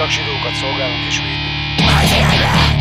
csak zsidókat szolgálunk és védünk.